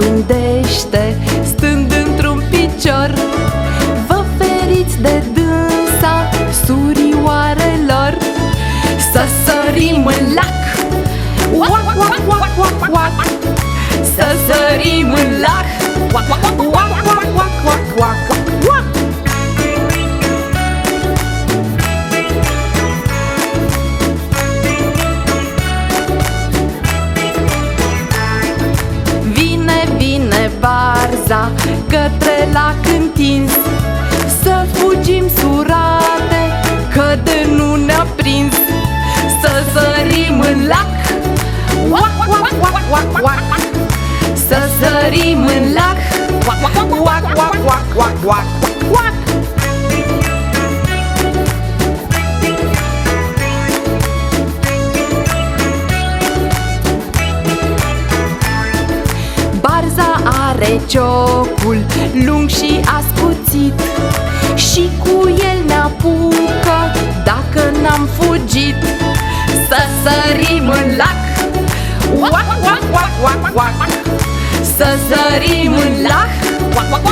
ne pândește Stând într-un picior. Vă feriți de dânsa surioarelor. Să sărim în lac. Uac, uac, uac, uac, uac Să sărim în lac. Uac, uac, uac, uac, uac, barza către lac întins. Să fugim surate, că de nu ne-a prins. Să sărim în lac. Uac, uac, uac, uac, uac Să sărim în lac. Uac, uac, uac, uac, uac, uac, are ciocul lung și ascuțit. Și cu el ne apucă dacă n-am fugit. Să sărim în lac. Uac, uac, uac, uac, uac Să sărim în lac. Uac, uac, uac, uac, uac, uac, uac, uac